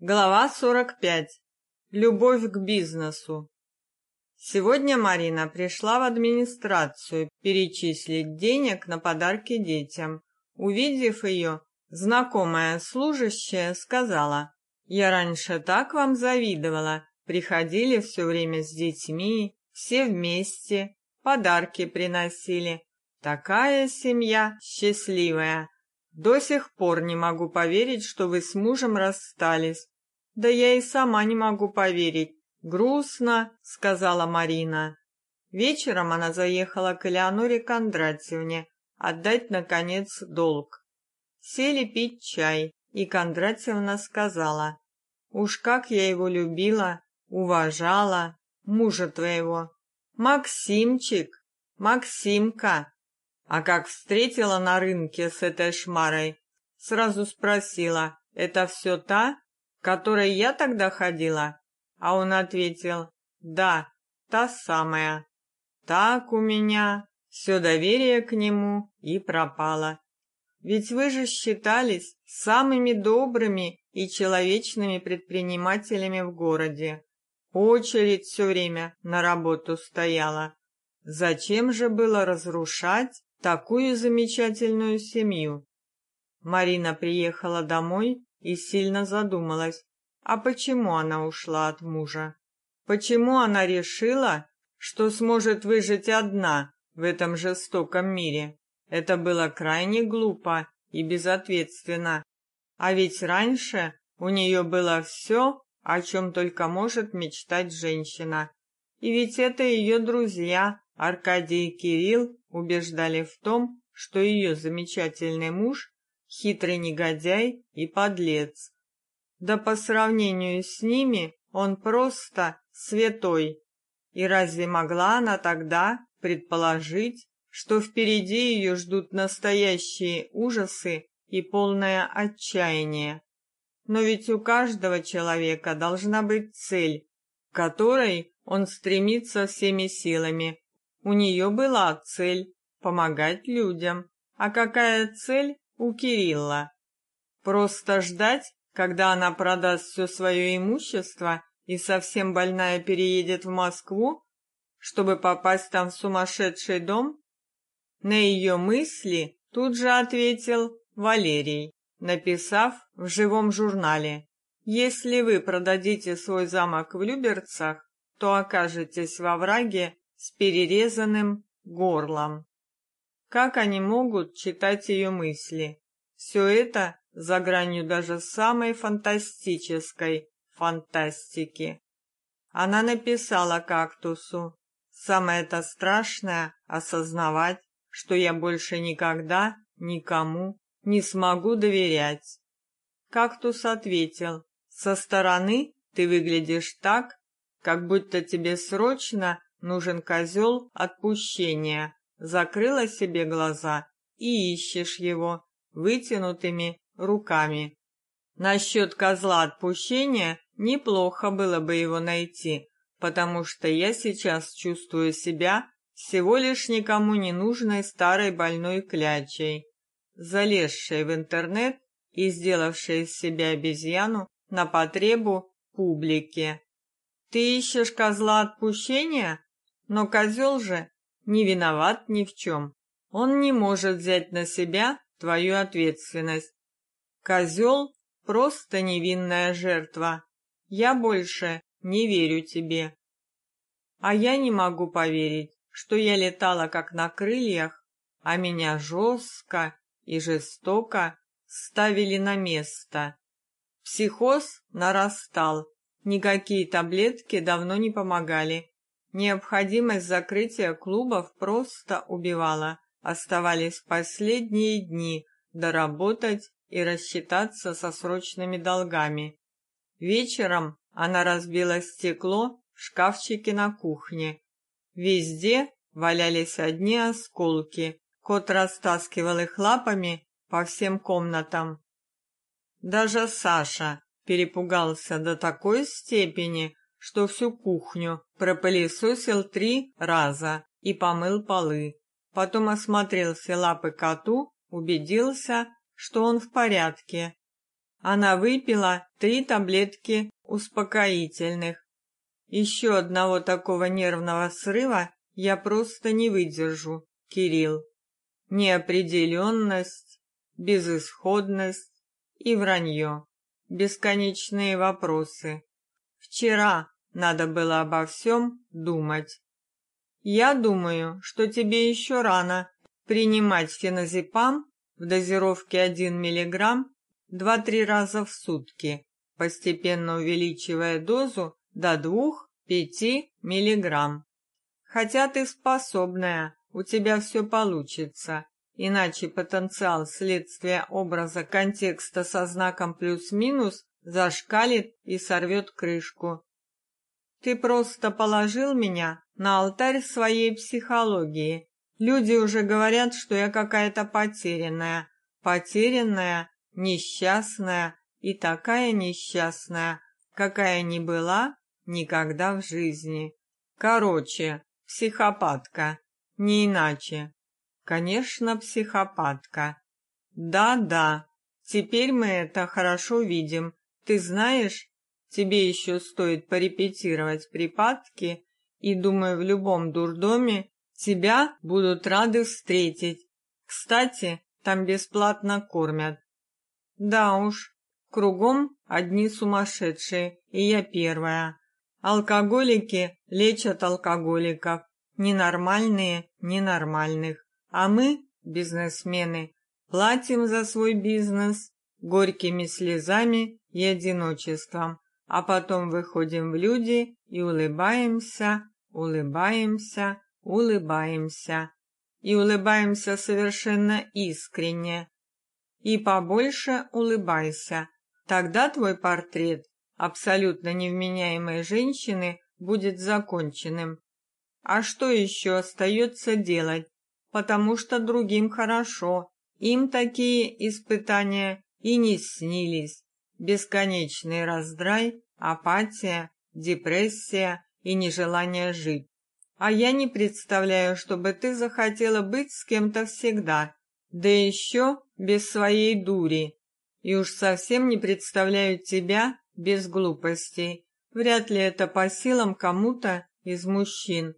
Глава 45. Любовь к бизнесу. Сегодня Марина пришла в администрацию перечислить денег на подарки детям. Увидев ее, знакомая служащая сказала: "Я раньше так вам завидовала. Приходили все время с детьми, все вместе, подарки приносили. Такая семья счастливая. До сих пор не могу поверить, что вы с мужем расстались. Да я и сама не могу поверить. Грустно, сказала Марина. Вечером она заехала к Элеоноре Кондратьевне отдать наконец долг. Сели пить чай, и Кондратьевна сказала: "Уж как я его любила, уважала, мужа твоего. Максимчик, Максимка. А как встретила на рынке с этой шмарой, сразу спросила: "Это все та, которой я тогда ходила? А он ответил: "Да, та самая". Так у меня все доверие к нему и пропало. Ведь вы же считались самыми добрыми и человечными предпринимателями в городе. Очередь все время на работу стояла. Зачем же было разрушать такую замечательную семью? Марина приехала домой и сильно задумалась. А почему она ушла от мужа? Почему она решила, что сможет выжить одна в этом жестоком мире? Это было крайне глупо и безответственно. А ведь раньше у нее было все, о чем только может мечтать женщина. И ведь это ее друзья Аркадий и Кирилл убеждали в том, что ее замечательный муж хитрый негодяй и подлец. Да по сравнению с ними он просто святой. И разве могла она тогда предположить, что впереди ее ждут настоящие ужасы и полное отчаяние? Но ведь у каждого человека должна быть цель, к которой он стремится всеми силами. У нее была цель помогать людям. А какая цель у Кирилла. Просто ждать, когда она продаст все свое имущество и совсем больная переедет в Москву, чтобы попасть там в сумасшедший дом? На ее мысли тут же ответил Валерий, написав в живом журнале: "Если вы продадите свой замок в Люберцах, то окажетесь во враге с перерезанным горлом". Как они могут читать ее мысли? Все это за гранью даже самой фантастической фантастики. Она написала кактусу: "Самое-то страшное осознавать, что я больше никогда никому не смогу доверять". Кактус ответил: "Со стороны ты выглядишь так, как будто тебе срочно нужен козел отпущения закрыла себе глаза и ищешь его вытянутыми руками. Насчет козла отпущения неплохо было бы его найти, потому что я сейчас чувствую себя всего лишь никому не нужной старой больной клячей, залезшей в интернет и сделавшей из себя обезьяну на потребу публики. Ты ищешь козла отпущения? Но козел же не виноват ни в чем. Он не может взять на себя твою ответственность. Козел — просто невинная жертва. Я больше не верю тебе. А я не могу поверить, что я летала как на крыльях, а меня жестко и жестоко ставили на место. Психоз нарастал. Никакие таблетки давно не помогали. Необходимость закрытия клубов просто убивала. Оставались последние дни доработать и рассчитаться со срочными долгами. Вечером она разбила стекло в шкафчике на кухне. Везде валялись одни осколки. Кот растаскивал их лапами по всем комнатам. Даже Саша перепугался до такой степени, что всю кухню пропылесосил три раза и помыл полы. Потом осмотрел все лапы коту, убедился, что он в порядке. Она выпила три таблетки успокоительных. Еще одного такого нервного срыва я просто не выдержу, Кирилл. Неопределенность, безысходность и вранье. Бесконечные вопросы. Вчера надо было обо всем думать. Я думаю, что тебе еще рано принимать феназепам в дозировке 1 мг 2-3 раза в сутки, постепенно увеличивая дозу до 2-5 мг. Хотя ты способная, у тебя все получится. Иначе потенциал следствия образа контекста со знаком плюс-минус зашкалит и сорвет крышку. Ты просто положил меня на алтарь своей психологии. Люди уже говорят, что я какая-то потерянная, потерянная, несчастная и такая несчастная, какая не была никогда в жизни. Короче, психопатка, не иначе. Конечно, психопатка. Да-да. Теперь мы это хорошо видим. Ты знаешь, тебе еще стоит порепетировать припадки и, думаю, в любом дурдоме тебя будут рады встретить. Кстати, там бесплатно кормят. Да уж, кругом одни сумасшедшие, и я первая. Алкоголики лечат алкоголиков, ненормальные ненормальных. А мы, бизнесмены, платим за свой бизнес горькими слезами и одиночеством, а потом выходим в люди и улыбаемся, улыбаемся, улыбаемся. И улыбаемся совершенно искренне. И побольше улыбайся. Тогда твой портрет абсолютно невменяемой женщины будет законченным. А что еще остается делать? Потому что другим хорошо. Им такие испытания и не снились. Бесконечный раздрай, апатия, депрессия и нежелание жить. А я не представляю, чтобы ты захотела быть с кем-то всегда, да еще без своей дури. И уж совсем не представляю тебя без глупостей. Вряд ли это по силам кому-то из мужчин.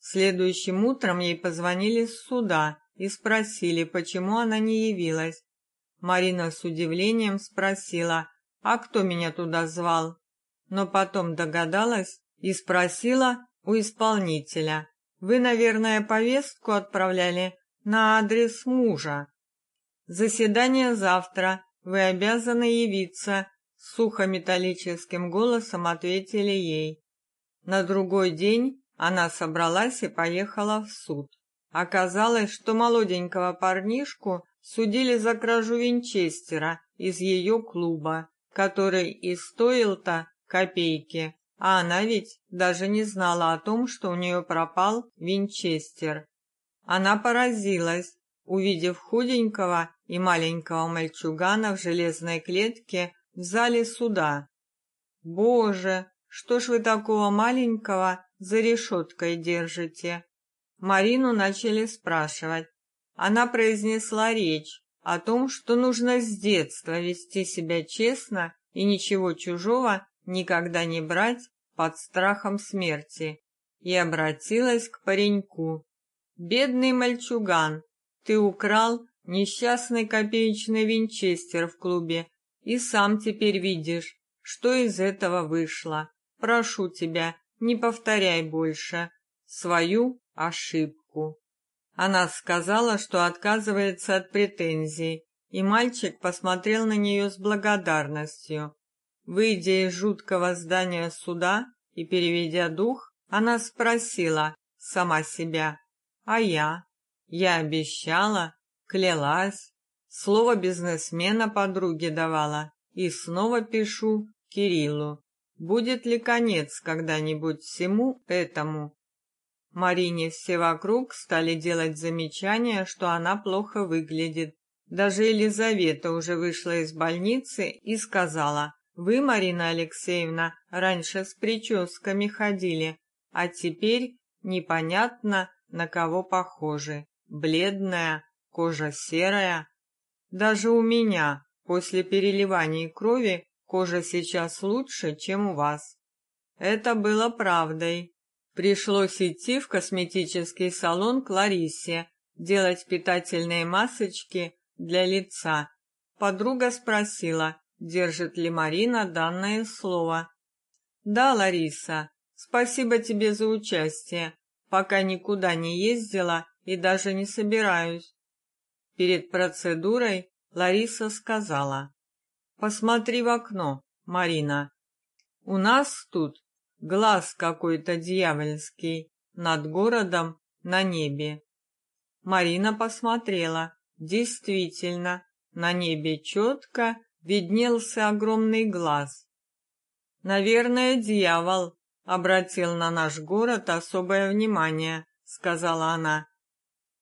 Следующим утром ей позвонили с суда и спросили, почему она не явилась. Марина с удивлением спросила, а кто меня туда звал? Но потом догадалась и спросила у исполнителя. Вы, наверное, повестку отправляли на адрес мужа. Заседание завтра. Вы обязаны явиться, сухо металлическим голосом ответили ей. На другой день она собралась и поехала в суд. Оказалось, что молоденького парнишку судили за кражу винчестера из ее клуба, который и стоил-то копейки. А она ведь даже не знала о том, что у нее пропал винчестер. Она поразилась, увидев худенького и маленького мальчугана в железной клетке в зале суда. Боже, что ж вы такого маленького за решеткой держите? Марину начали спрашивать. Она произнесла речь о том, что нужно с детства вести себя честно и ничего чужого никогда не брать под страхом смерти, и обратилась к пареньку. Бедный мальчуган, ты украл несчастный копеечный винчестер в клубе и сам теперь видишь, что из этого вышло. Прошу тебя, не повторяй больше свою ошибку. Она сказала, что отказывается от претензий, и мальчик посмотрел на нее с благодарностью. Выйдя из жуткого здания суда и переведя дух, она спросила сама себя: "А я? Я обещала, клялась, слово бизнесмена подруге давала и снова пишу Кириллу. Будет ли конец когда-нибудь всему этому? Марине все вокруг стали делать замечания, что она плохо выглядит. Даже Елизавета уже вышла из больницы и сказала: "Вы, Марина Алексеевна, раньше с прическами ходили, а теперь непонятно на кого похожи. Бледная, кожа серая. Даже у меня, После переливания крови кожа сейчас лучше, чем у вас. Это было правдой. Пришлось идти в косметический салон к Ларисе, делать питательные масочки для лица. Подруга спросила, держит ли Марина данное слово. Да, Лариса, спасибо тебе за участие. Пока никуда не ездила и даже не собираюсь. Перед процедурой Лариса сказала: "Посмотри в окно, Марина. У нас тут глаз какой-то дьявольский над городом на небе". Марина посмотрела. Действительно, на небе четко виднелся огромный глаз. Наверное, дьявол обратил на наш город особое внимание, сказала она.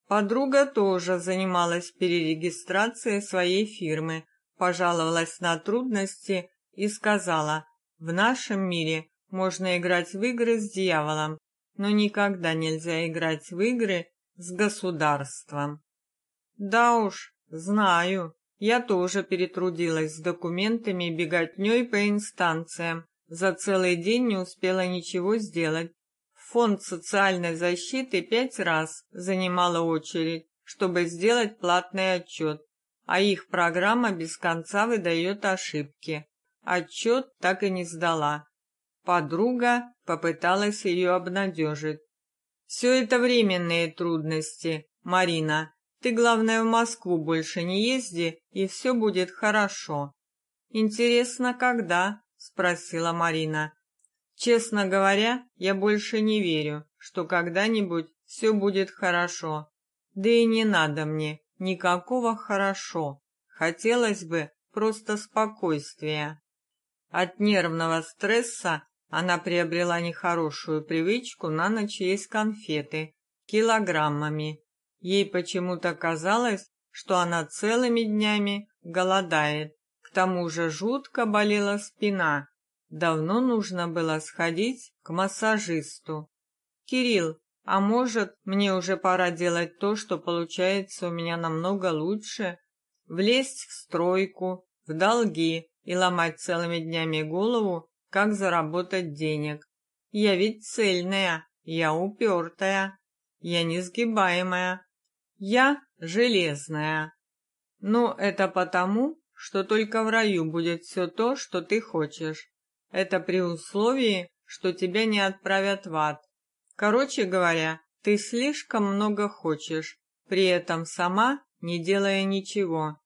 Подруга тоже занималась перерегистрацией своей фирмы, пожаловалась на трудности и сказала: "В нашем мире можно играть в игры с дьяволом, но никогда нельзя играть в игры с государством". Да уж, знаю. Я тоже перетрудилась с документами и беготней по инстанциям. За целый день не успела ничего сделать. Фонд социальной защиты пять раз занимала очередь, чтобы сделать платный отчет, а их программа без конца выдает ошибки. Отчет так и не сдала. Подруга попыталась ее обнадежить. «Все это временные трудности, Марина. Ты, главное, в Москву больше не езди, и все будет хорошо. Интересно, когда? спросила Марина. Честно говоря, я больше не верю, что когда-нибудь все будет хорошо. Да и не надо мне никакого хорошо. Хотелось бы просто спокойствия. От нервного стресса она приобрела нехорошую привычку на ночь есть конфеты килограммами Ей почему-то казалось, что она целыми днями голодает. К тому же жутко болела спина. Давно нужно было сходить к массажисту. Кирилл, а может, мне уже пора делать то, что получается у меня намного лучше, влезть в стройку, в долги и ломать целыми днями голову, как заработать денег. Я ведь цельная, я упертая, я несгибаемая, я железная. Но это потому, что только в раю будет все то, что ты хочешь. Это при условии, что тебя не отправят в ад. Короче говоря, ты слишком много хочешь, при этом сама не делая ничего.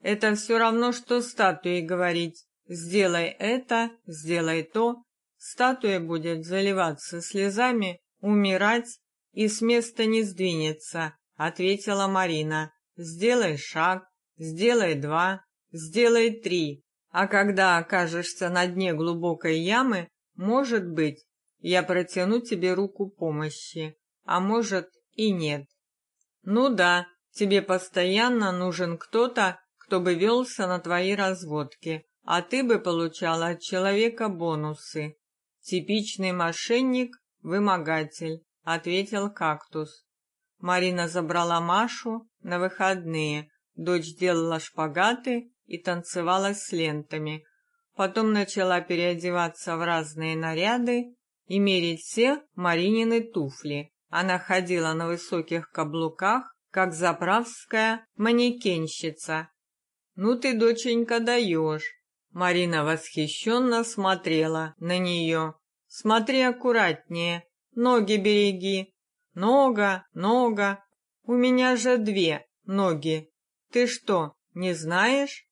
Это все равно что статуе говорить: "Сделай это, сделай то". Статуя будет заливаться слезами, умирать и с места не сдвинется ответила Марина. Сделай шаг, сделай два, сделай три. А когда окажешься на дне глубокой ямы, может быть, я протяну тебе руку помощи, а может и нет. Ну да, тебе постоянно нужен кто-то, кто бы велся на твои разводки, а ты бы получала от человека бонусы. Типичный мошенник-вымогатель, ответил кактус. Марина забрала Машу на выходные. Дочь делала шпагаты и танцевала с лентами. Потом начала переодеваться в разные наряды и мерить все Маринины туфли. Она ходила на высоких каблуках, как заправская манекенщица. «Ну ты, доченька, даешь!» Марина восхищенно смотрела на нее. «Смотри аккуратнее, ноги береги, Нога, нога. У меня же две ноги. Ты что, не знаешь?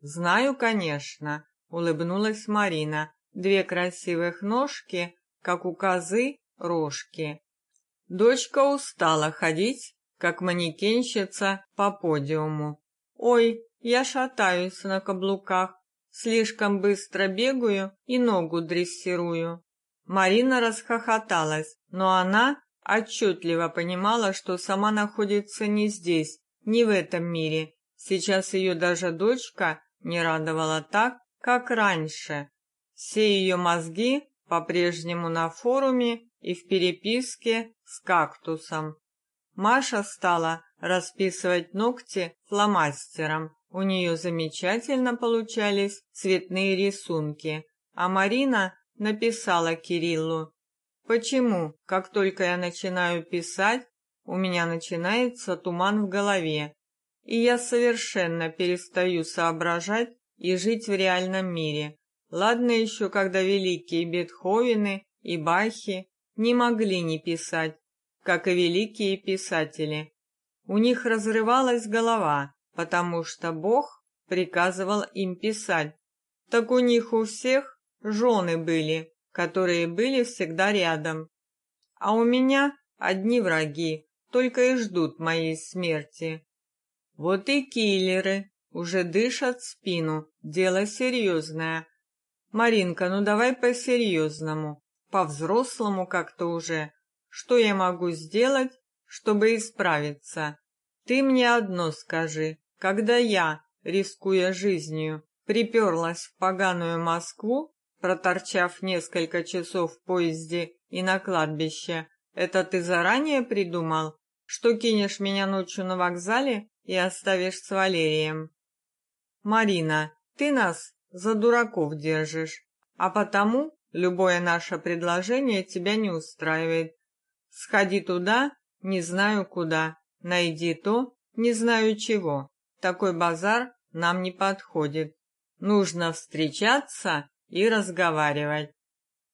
Знаю, конечно, улыбнулась Марина. Две красивых ножки, как у козы, рожки. Дочка устала ходить, как манекенщица по подиуму. Ой, я шатаюсь на каблуках, слишком быстро бегаю и ногу дрессирую. Марина расхохоталась, но она отчетливо понимала, что сама находится не здесь, не в этом мире. Сейчас ее даже дочка не радовала так, как раньше. Все ее мозги по-прежнему на форуме и в переписке с кактусом. Маша стала расписывать ногти фломастером. У нее замечательно получались цветные рисунки. А Марина написала Кириллу: "Почему, как только я начинаю писать, у меня начинается туман в голове, и я совершенно перестаю соображать и жить в реальном мире. Ладно еще, когда великие Бетховены и Бахи не могли не писать, как и великие писатели. У них разрывалась голова, потому что Бог приказывал им писать. Так у них у всех жены были, которые были всегда рядом. А у меня одни враги, только и ждут моей смерти. Вот и киллеры уже дышат спину. Дело серьезное. Маринка, ну давай по-серьезному, по-взрослому как-то уже. Что я могу сделать, чтобы исправиться? Ты мне одно скажи. Когда я, рискуя жизнью, приперлась в поганую Москву, проторчав несколько часов в поезде и на кладбище, это ты заранее придумал, что кинешь меня ночью на вокзале и оставишь с Валерием? Марина, ты нас за дураков держишь, а потому любое наше предложение тебя не устраивает. Сходи туда, не знаю куда, найди то, не знаю чего. Такой базар нам не подходит. Нужно встречаться и разговаривать.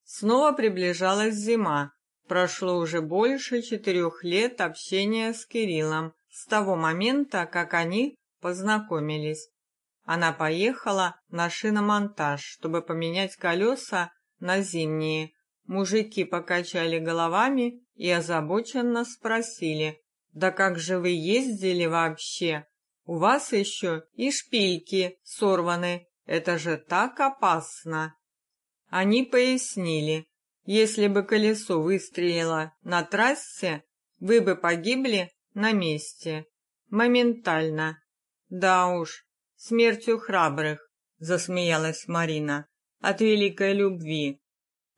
Снова приближалась зима. Прошло уже больше четырех лет общения с Кириллом с того момента, как они познакомились. Она поехала на шиномонтаж, чтобы поменять колеса на зимние. Мужики покачали головами и озабоченно спросили: "Да как же вы ездили вообще? У вас еще и шпильки сорваны. Это же так опасно". Они пояснили: "Если бы колесо выстрелило на трассе, вы бы погибли на месте, моментально". Да уж, смертью храбрых, засмеялась Марина. От великой любви.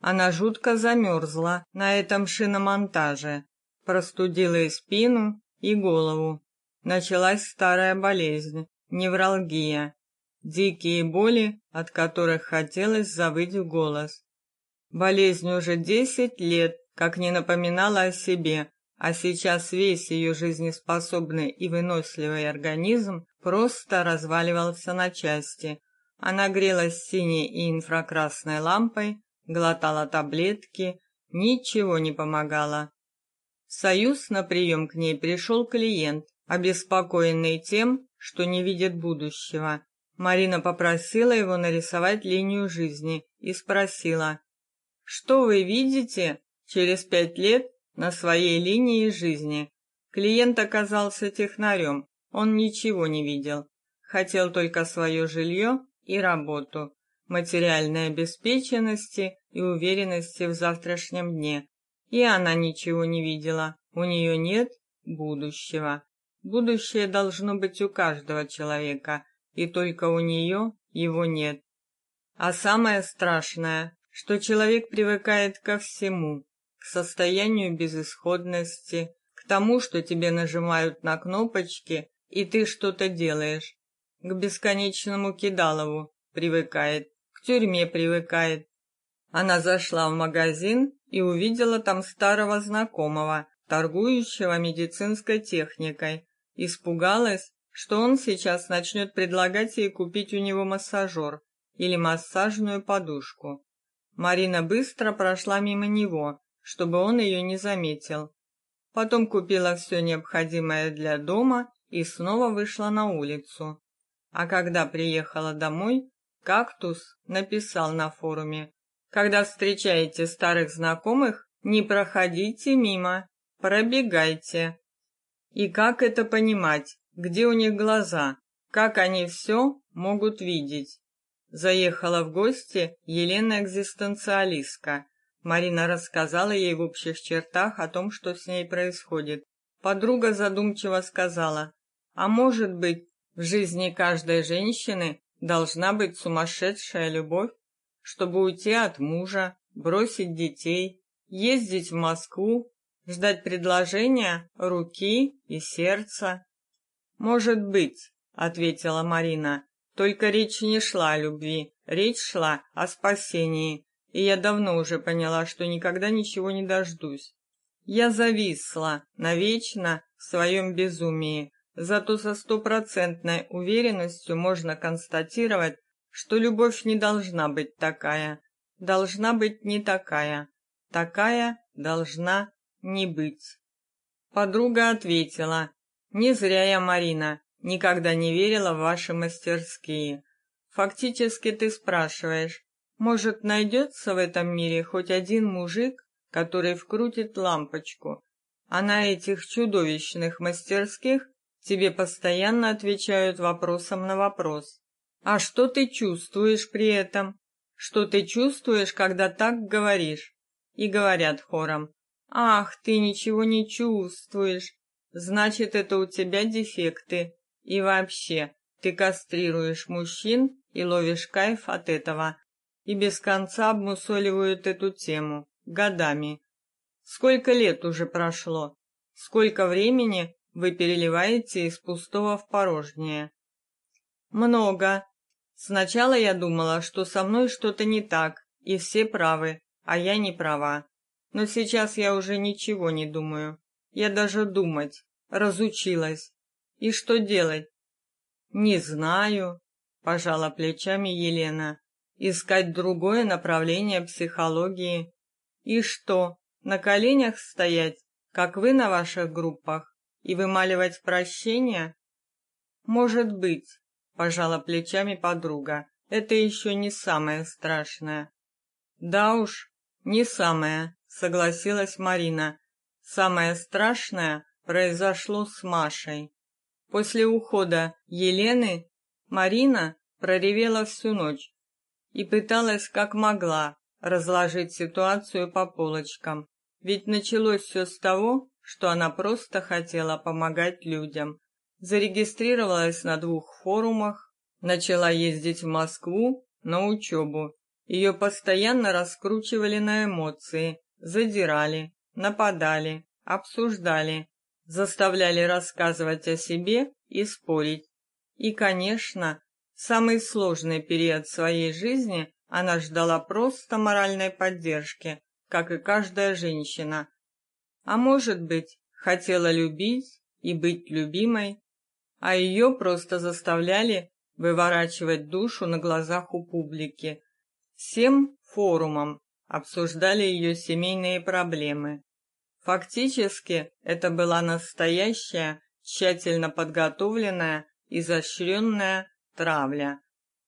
Она жутко замерзла на этом шиномонтаже, простудила и спину, и голову. Началась старая болезнь невралгия, дикие боли, от которых хотелось завыть в голос. Болезнь уже десять лет, как не напоминала о себе, а сейчас весь ее жизнеспособный и выносливый организм просто разваливался на части. Она грелась синей и инфракрасной лампой, глотала таблетки, ничего не помогало. В союз на прием к ней пришел клиент, обеспокоенный тем, что не видит будущего. Марина попросила его нарисовать линию жизни и спросила: "Что вы видите через пять лет на своей линии жизни?" Клиент оказался технарем, он ничего не видел, хотел только свое жилье и работу, материальной обеспеченности и уверенности в завтрашнем дне. И она ничего не видела. У нее нет будущего. Будущее должно быть у каждого человека, и только у нее его нет. А самое страшное, что человек привыкает ко всему, к состоянию безысходности, к тому, что тебе нажимают на кнопочки и ты что-то делаешь. К бесконечному кидалову привыкает, к тюрьме привыкает. Она зашла в магазин и увидела там старого знакомого, торгующего медицинской техникой. Испугалась, что он сейчас начнет предлагать ей купить у него массажер или массажную подушку. Марина быстро прошла мимо него, чтобы он ее не заметил. Потом купила все необходимое для дома и снова вышла на улицу. А когда приехала домой, Кактус написал на форуме: "Когда встречаете старых знакомых, не проходите мимо, пробегайте". И как это понимать? Где у них глаза? Как они все могут видеть? Заехала в гости Елена экзистенциалистка. Марина рассказала ей в общих чертах о том, что с ней происходит. Подруга задумчиво сказала: а может быть, в жизни каждой женщины должна быть сумасшедшая любовь, чтобы уйти от мужа, бросить детей, ездить в Москву, Ждать предложения, руки и сердца. Может быть, ответила Марина. Только речь не шла о любви, речь шла о спасении. И я давно уже поняла, что никогда ничего не дождусь. Я зависла навечно в своем безумии. Зато со стопроцентной уверенностью можно констатировать, что любовь не должна быть такая, должна быть не такая, такая должна не быть. Подруга ответила: "Не зря я, Марина, никогда не верила в ваши мастерские. Фактически ты спрашиваешь: может, найдется в этом мире хоть один мужик, который вкрутит лампочку, а на этих чудовищных мастерских тебе постоянно отвечают вопросом на вопрос. А что ты чувствуешь при этом? Что ты чувствуешь, когда так говоришь? И говорят хором: "Ах, ты ничего не чувствуешь. Значит, это у тебя дефекты. И вообще, ты кастрируешь мужчин и ловишь кайф от этого". И без конца обмусоливают эту тему годами. Сколько лет уже прошло? Сколько времени вы переливаете из пустого в порожнее? Много, Сначала я думала, что со мной что-то не так, и все правы, а я не права. Но сейчас я уже ничего не думаю. Я даже думать разучилась. И что делать? Не знаю, пожала плечами Елена. Искать другое направление психологии. И что, на коленях стоять, как вы на ваших группах, и вымаливать прощения? Может быть, пожала плечами подруга. Это еще не самое страшное. Да уж, не самое, согласилась Марина. Самое страшное произошло с Машей. После ухода Елены Марина проревела всю ночь и пыталась как могла разложить ситуацию по полочкам. Ведь началось все с того, что она просто хотела помогать людям, зарегистрировалась на двух форумах, начала ездить в Москву на учебу. Ее постоянно раскручивали на эмоции, задирали, нападали, обсуждали, заставляли рассказывать о себе и спорить. И, конечно, самый сложный период своей жизни она ждала просто моральной поддержки, как и каждая женщина. А может быть, хотела любить и быть любимой, а ее просто заставляли выворачивать душу на глазах у публики. Всем форумом обсуждали ее семейные проблемы. Фактически это была настоящая, тщательно подготовленная, изощренная травля.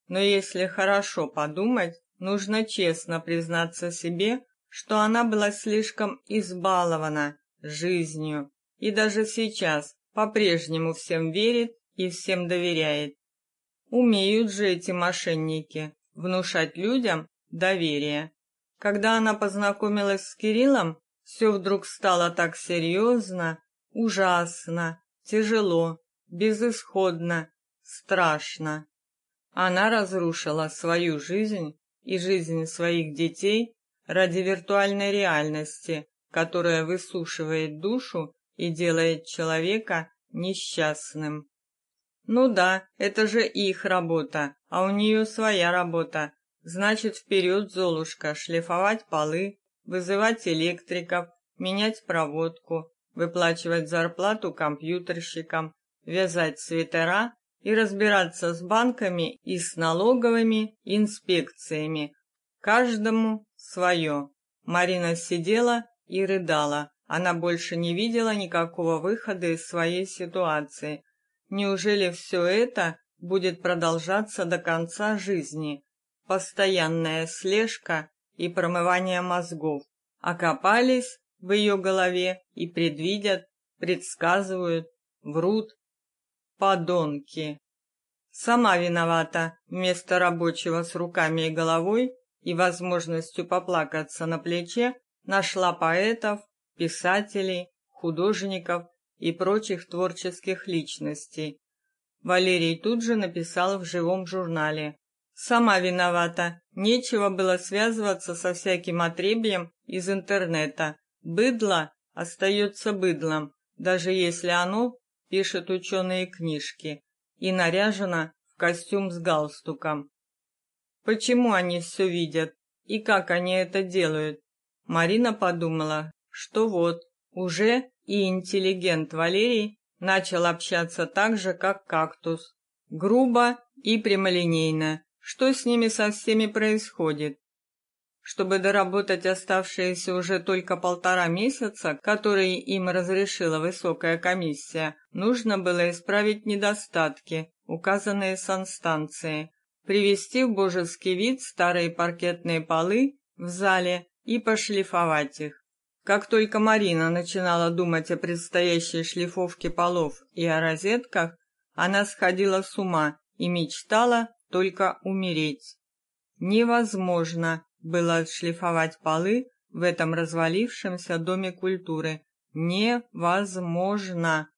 Но если хорошо подумать, нужно честно признаться себе, что она была слишком избалована жизнью и даже сейчас по-прежнему всем верит и всем доверяет. Умеют же эти мошенники внушать людям доверие. Когда она познакомилась с Кириллом, все вдруг стало так серьезно, ужасно, тяжело, безысходно, страшно. Она разрушила свою жизнь и жизнь своих детей ради виртуальной реальности, которая высушивает душу и делает человека несчастным. Ну да, это же их работа, а у нее своя работа. Значит, вперед, Золушка, шлифовать полы, вызывать электриков, менять проводку, выплачивать зарплату компьютерщикам, вязать свитера и разбираться с банками и с налоговыми инспекциями. Каждому свое. Марина сидела и рыдала. Она больше не видела никакого выхода из своей ситуации. Неужели все это будет продолжаться до конца жизни? Постоянная слежка и промывание мозгов. Окопались в ее голове и предвидят, предсказывают, врут. Подонки. Сама виновата. Вместо рабочего с руками и головой и возможностью поплакаться на плече нашла поэтов, писателей, художников и прочих творческих личностей. Валерий тут же написал в живом журнале: "Сама виновата. Нечего было связываться со всяким отребьем из интернета. Быдло остается быдлом, даже если оно пишет ученые книжки и наряжено в костюм с галстуком. Почему они все видят и как они это делают? Марина подумала, что вот, уже и интеллигент Валерий начал общаться так же, как кактус, грубо и прямолинейно. Что с ними со всеми происходит? Чтобы доработать оставшиеся уже только полтора месяца, которые им разрешила высокая комиссия, нужно было исправить недостатки, указанные санстанцией, привести в божеский вид старые паркетные полы в зале и пошлифовать их. Как только Марина начинала думать о предстоящей шлифовке полов и о розетках, она сходила с ума и мечтала только умереть. Невозможно было отшлифовать полы в этом развалившемся доме культуры. Невозможно.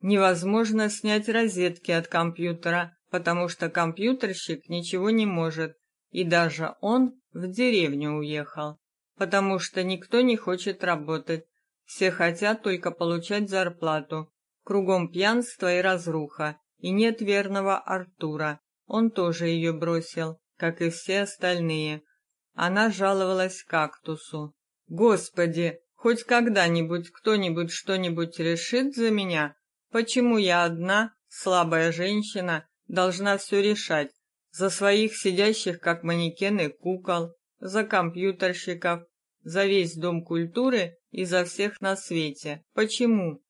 Невозможно снять розетки от компьютера, потому что компьютерщик ничего не может, и даже он в деревню уехал, потому что никто не хочет работать. Все хотят только получать зарплату. Кругом пьянство и разруха, и нет верного Артура. Он тоже ее бросил, как и все остальные. Она жаловалась кактусу. Господи, хоть когда-нибудь кто-нибудь что-нибудь решит за меня? Почему я одна, слабая женщина, должна все решать? За своих сидящих как манекены кукол, за компьютерщиков, за весь дом культуры и за всех на свете. Почему?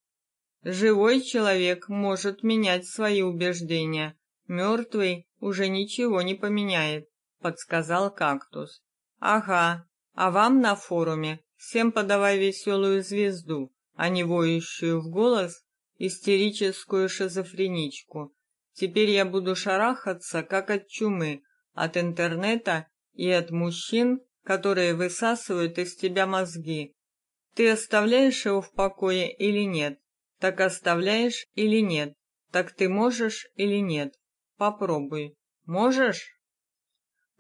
Живой человек может менять свои убеждения. Мертвый уже ничего не поменяет, подсказал кактус. Ага, а вам на форуме всем подавай веселую звезду, а не воющую в голос истерическую шизофреничку. Теперь я буду шарахаться, как от чумы, от интернета и от мужчин, которые высасывают из тебя мозги. Ты оставляешь его в покое или нет? Так оставляешь или нет? Так ты можешь или нет? Попробуй. Можешь?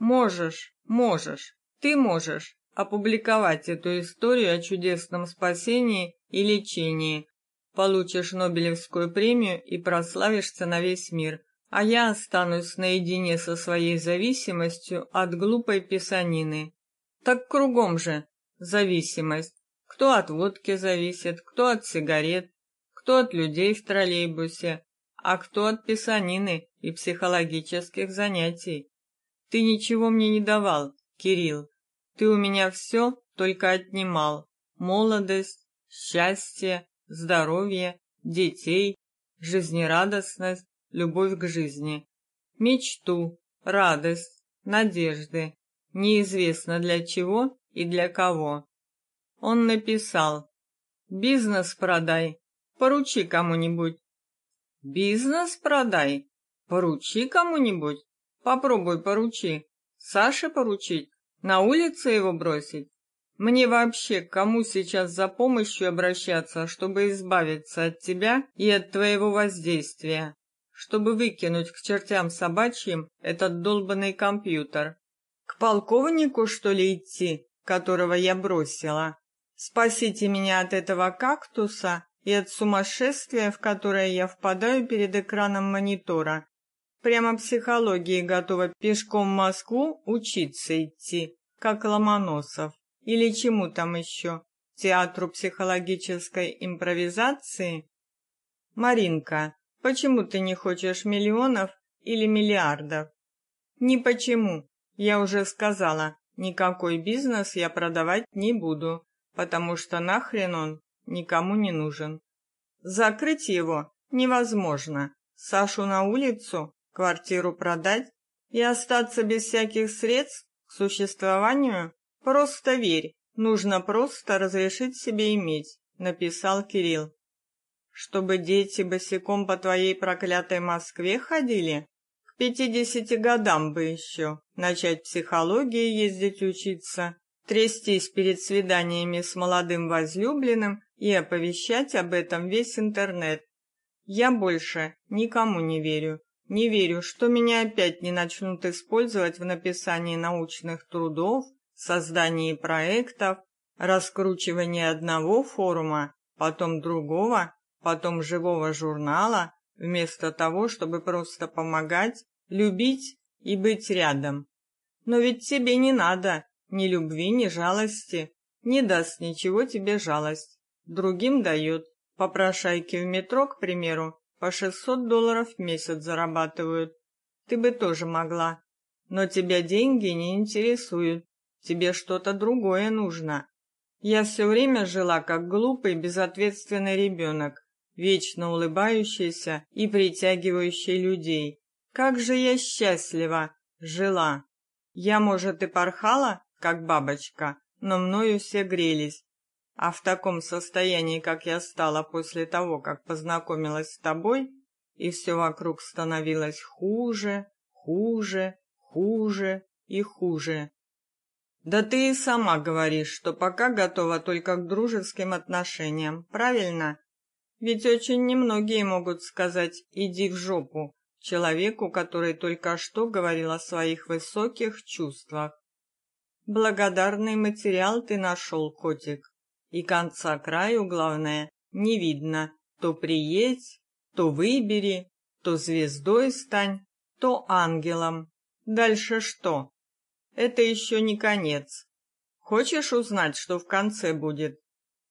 Можешь, можешь. Ты можешь опубликовать эту историю о чудесном спасении и лечении. Получишь Нобелевскую премию и прославишься на весь мир. А я останусь наедине со своей зависимостью от глупой писанины. Так кругом же зависимость. Кто от водки зависит, кто от сигарет, кто от людей в троллейбусе, а кто от писанины и психологических занятий. Ты ничего мне не давал, Кирилл, ты у меня все только отнимал. Молодость, счастье, здоровье, детей, жизнерадостность, любовь к жизни, мечту, радость, надежды, неизвестно для чего и для кого. Он написал: "Бизнес продай, поручи кому-нибудь". Бизнес продай, поручи кому-нибудь. Попробуй поручи. Саше поручить? На улице его бросить? Мне вообще к кому сейчас за помощью обращаться, чтобы избавиться от тебя и от твоего воздействия? Чтобы выкинуть к чертям собачьим этот долбанный компьютер? К полковнику, что ли, идти, которого я бросила? Спасите меня от этого кактуса и от сумасшествия, в которое я впадаю перед экраном монитора, Прямо психологии готова пешком в Москву учиться идти, как Ломоносов. Или чему там еще? Театру психологической импровизации? Маринка, почему ты не хочешь миллионов или миллиардов? Ни почему. Я уже сказала, никакой бизнес я продавать не буду, потому что нахрен он никому не нужен. Закрыть его невозможно. Сашу на улицу квартиру продать и остаться без всяких средств к существованию? Просто верь, нужно просто разрешить себе иметь, написал Кирилл. Чтобы дети босиком по твоей проклятой Москве ходили? К пятидесяти годам бы еще начать психологии ездить учиться, трястись перед свиданиями с молодым возлюбленным и оповещать об этом весь интернет. Я больше никому не верю. Не верю, что меня опять не начнут использовать в написании научных трудов, создании проектов, Раскручивание одного форума, потом другого, потом живого журнала, вместо того, чтобы просто помогать, любить и быть рядом. Но ведь тебе не надо ни любви, ни жалости. Не даст ничего тебе жалость. Другим дает. Попрошайки в метро, к примеру, по 600 долларов в месяц зарабатывают. Ты бы тоже могла. Но тебя деньги не интересуют. Тебе что-то другое нужно. Я все время жила как глупый, безответственный ребенок, вечно улыбающийся и притягивающий людей. Как же я счастлива жила. Я, может, и порхала, как бабочка, но мною все грелись. А в таком состоянии, как я стала после того, как познакомилась с тобой, и все вокруг становилось хуже, хуже, хуже и хуже. Да ты и сама говоришь, что пока готова только к дружеским отношениям, правильно? Ведь очень немногие могут сказать «иди в жопу» человеку, который только что говорил о своих высоких чувствах. Благодарный материал ты нашел, котик. И конца краю, главное, не видно. То приедь, то выбери, то звездой стань, то ангелом. Дальше что? Это еще не конец. Хочешь узнать, что в конце будет?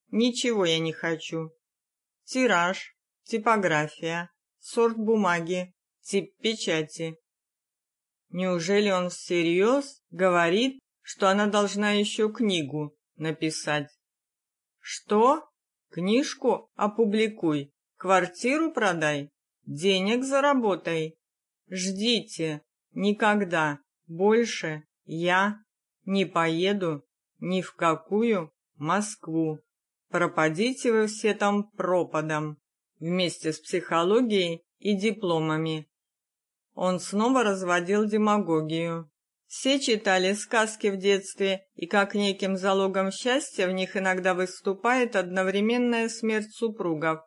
Ничего я не хочу. Тираж, типография, сорт бумаги, тип печати. Неужели он всерьез говорит, что она должна еще книгу написать? Что? Книжку опубликуй, квартиру продай, денег заработай. Ждите, никогда больше я не поеду ни в какую Москву. Пропадите вы все там пропадом, вместе с психологией и дипломами. Он снова разводил демагогию. Все читали сказки в детстве, и как неким залогом счастья в них иногда выступает одновременная смерть супругов.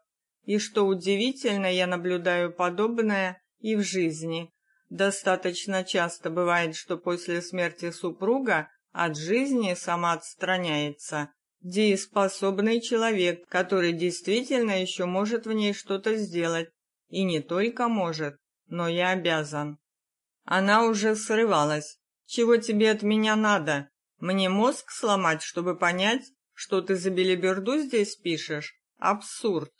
И что удивительно, я наблюдаю подобное и в жизни. Достаточно часто бывает, что после смерти супруга от жизни сама отстраняется дееспособный человек, который действительно еще может в ней что-то сделать. И не только может, но и обязан. Она уже срывалась. Чего тебе от меня надо? Мне мозг сломать, чтобы понять, что ты за белиберду здесь пишешь? Абсурд.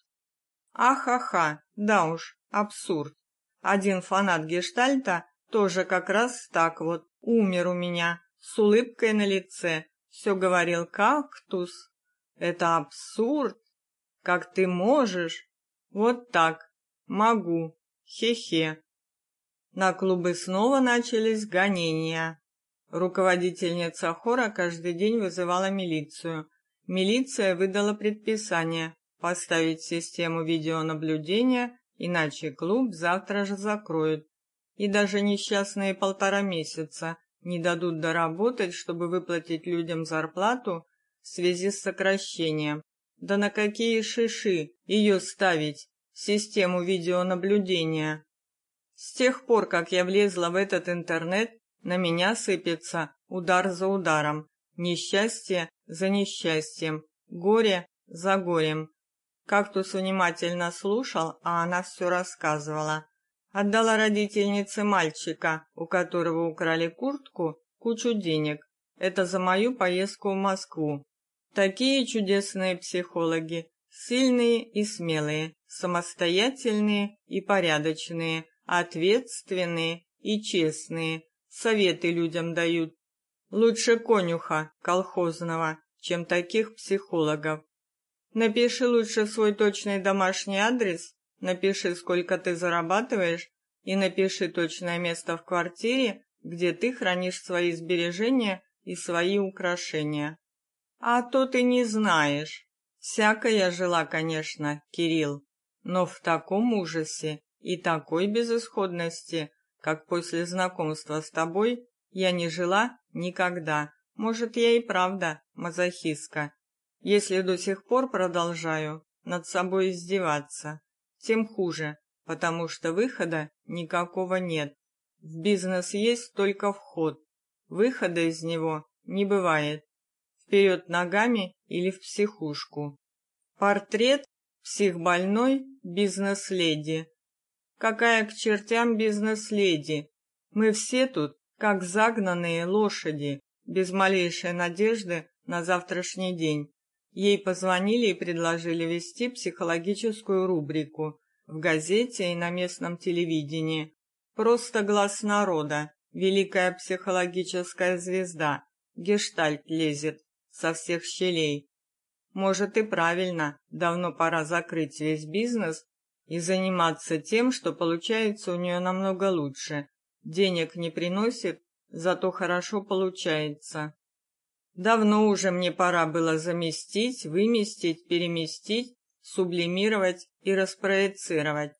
Ахаха, да уж, абсурд. Один фанат гештальта тоже как раз так вот умер у меня, с улыбкой на лице. Все говорил кактус. Это абсурд. Как ты можешь? Вот так. Могу. Хе-хе. На клубы снова начались гонения. Руководительница хора каждый день вызывала милицию. Милиция выдала предписание поставить систему видеонаблюдения иначе клуб завтра же закроют. И даже несчастные полтора месяца не дадут доработать, чтобы выплатить людям зарплату в связи с сокращением. Да на какие шиши ее ставить, систему видеонаблюдения? С тех пор, как я влезла в этот интернет, на меня сыпется удар за ударом, несчастье за несчастьем, горе за горем. Кактус внимательно слушал, а она все рассказывала. Отдала родительнице мальчика, у которого украли куртку, кучу денег. Это за мою поездку в Москву. Такие чудесные психологи, сильные и смелые, самостоятельные и порядочные, ответственные и честные. Советы людям дают. Лучше конюха колхозного, чем таких психологов. Напиши лучше свой точный домашний адрес, напиши, сколько ты зарабатываешь, и напиши точное место в квартире, где ты хранишь свои сбережения и свои украшения. А то ты не знаешь. Всякая жила, конечно, Кирилл, но в таком ужасе и такой безысходности, как после знакомства с тобой, я не жила никогда. Может, я и правда мазохистка если до сих пор продолжаю над собой издеваться, тем хуже, потому что выхода никакого нет. В бизнес есть только вход. Выхода из него не бывает. Вперед ногами или в психушку. Портрет психбольной бизнес-леди. Какая к чертям бизнес-леди? Мы все тут как загнанные лошади, без малейшей надежды на завтрашний день. Ей позвонили и предложили вести психологическую рубрику в газете и на местном телевидении. Просто глаз народа, великая психологическая звезда, гештальт лезет со всех щелей. Может и правильно, давно пора закрыть весь бизнес и заниматься тем, что получается у нее намного лучше. Денег не приносит, зато хорошо получается. Давно уже мне пора было заместить, выместить, переместить, сублимировать и распроецировать.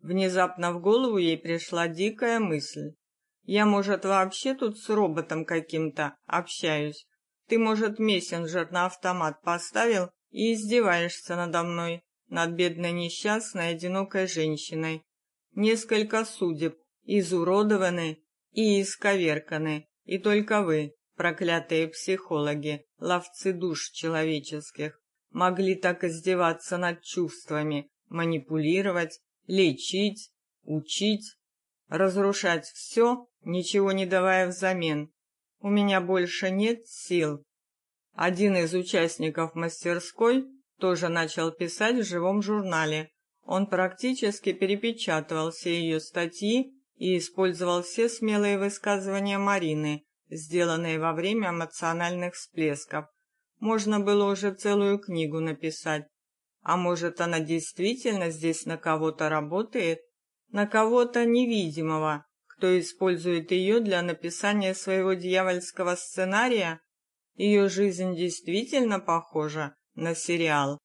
Внезапно в голову ей пришла дикая мысль. Я, может, вообще тут с роботом каким-то общаюсь. Ты, может, мессенджер на автомат поставил и издеваешься надо мной, над бедной несчастной одинокой женщиной. Несколько судеб изуродованы и исковерканы, и только вы, проклятые психологи, ловцы душ человеческих, могли так издеваться над чувствами, манипулировать, лечить, учить, разрушать все, ничего не давая взамен. У меня больше нет сил. Один из участников мастерской тоже начал писать в живом журнале. Он практически перепечатывал все ее статьи и использовал все смелые высказывания Марины, сделанные во время эмоциональных всплесков. Можно было уже целую книгу написать. А может, она действительно здесь на кого-то работает? На кого-то невидимого, кто использует ее для написания своего дьявольского сценария? Ее жизнь действительно похожа на сериал.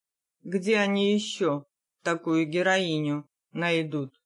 Где они еще такую героиню найдут?